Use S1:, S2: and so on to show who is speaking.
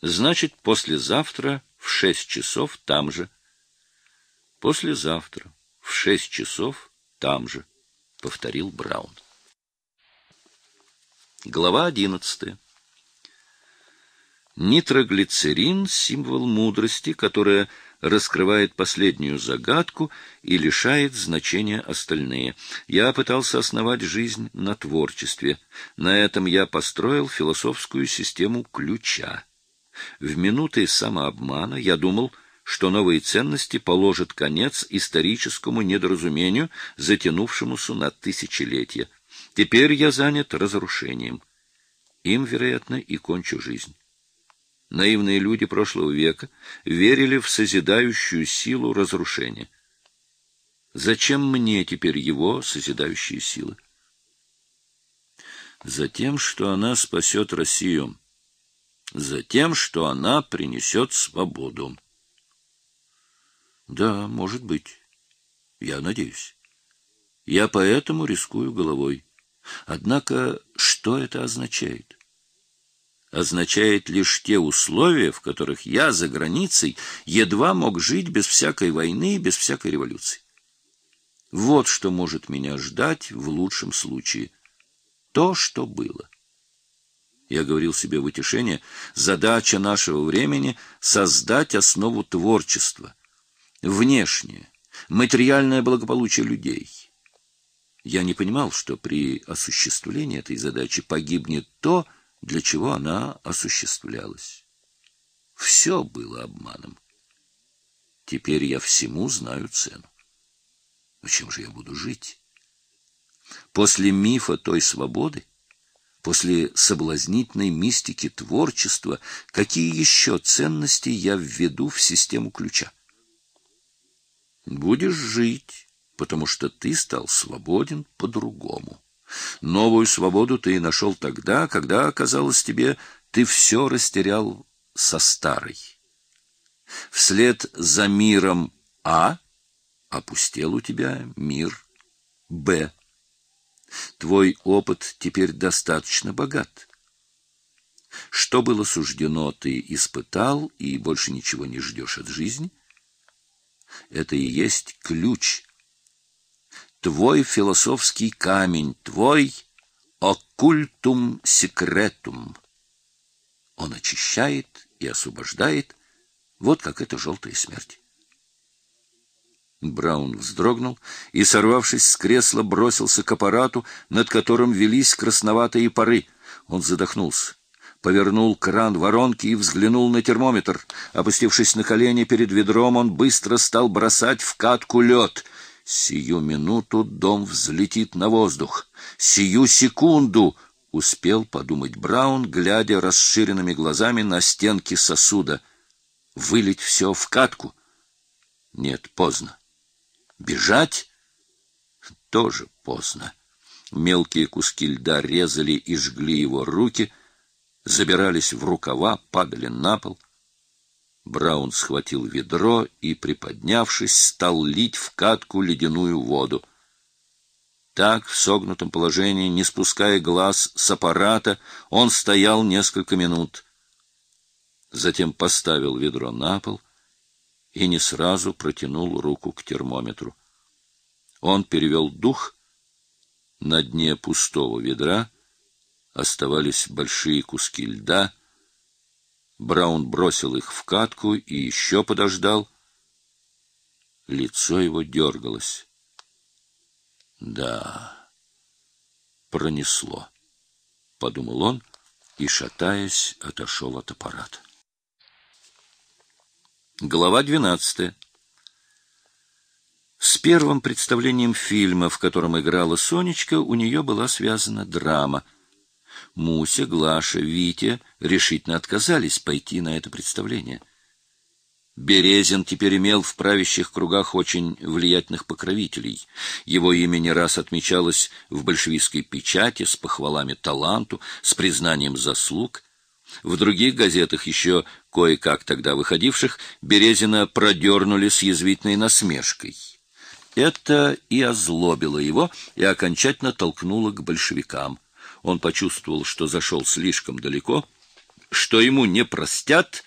S1: Значит, послезавтра в шесть часов там же. Послезавтра в шесть часов там же, — повторил Браун. Глава одиннадцатая. Нитроглицерин — символ мудрости, которая раскрывает последнюю загадку и лишает значения остальные. Я пытался основать жизнь на творчестве. На этом я построил философскую систему ключа. В минуты самообмана я думал, что новые ценности положат конец историческому недоразумению, затянувшемуся на тысячелетия. Теперь я занят разрушением. Им, вероятно, и кончу жизнь. Наивные люди прошлого века верили в созидающую силу разрушения. Зачем мне теперь его созидающая сила? Затем, что она спасет Россию. Затем, что она принесет свободу. Да, может быть. Я надеюсь. Я поэтому рискую головой. Однако, что это означает? означает лишь те условия, в которых я за границей едва мог жить без всякой войны и без всякой революции. Вот что может меня ждать в лучшем случае. То, что было. Я говорил себе в утешение, задача нашего времени — создать основу творчества, внешнее, материальное благополучие людей. Я не понимал, что при осуществлении этой задачи погибнет то, для чего она осуществлялась. Все было обманом. Теперь я всему знаю цену. Но чем же я буду жить? После мифа той свободы, после соблазнительной мистики творчества, какие еще ценности я введу в систему ключа? Будешь жить, потому что ты стал свободен по-другому. Новую свободу ты нашел тогда, когда, казалось тебе, ты все растерял со старой. Вслед за миром А опустел у тебя мир Б. Твой опыт теперь достаточно богат. Что было суждено, ты испытал и больше ничего не ждешь от жизни. Это и есть ключ твой философский камень, твой оккультум секретум. Он очищает и освобождает, вот как это желтая смерть. Браун вздрогнул и, сорвавшись с кресла, бросился к аппарату, над которым велись красноватые пары. Он задохнулся. Повернул кран воронки и взглянул на термометр. Опустившись на колени перед ведром, он быстро стал бросать в катку лед — Сию минуту дом взлетит на воздух. Сию секунду успел подумать Браун, глядя расширенными глазами на стенки сосуда. Вылить все в катку? Нет, поздно. Бежать? Тоже поздно. Мелкие куски льда резали и жгли его руки, забирались в рукава, падали на пол. Браун схватил ведро и, приподнявшись, стал лить в катку ледяную воду. Так, в согнутом положении, не спуская глаз с аппарата, он стоял несколько минут. Затем поставил ведро на пол и не сразу протянул руку к термометру. Он перевел дух. На дне пустого ведра оставались большие куски льда — Браун бросил их в катку и еще подождал. Лицо его дергалось. Да, пронесло, — подумал он и, шатаясь, отошел от аппарата. Глава двенадцатая. С первым представлением фильма, в котором играла Сонечка, у нее была связана драма — Муся, Глаша, Витя решительно отказались пойти на это представление. Березин теперь имел в правящих кругах очень влиятельных покровителей. Его имя не раз отмечалось в большевистской печати с похвалами таланту, с признанием заслуг. В других газетах, еще кое-как тогда выходивших, Березина продернули с язвительной насмешкой. Это и озлобило его, и окончательно толкнуло к большевикам. Он почувствовал, что зашел слишком далеко, что ему не простят,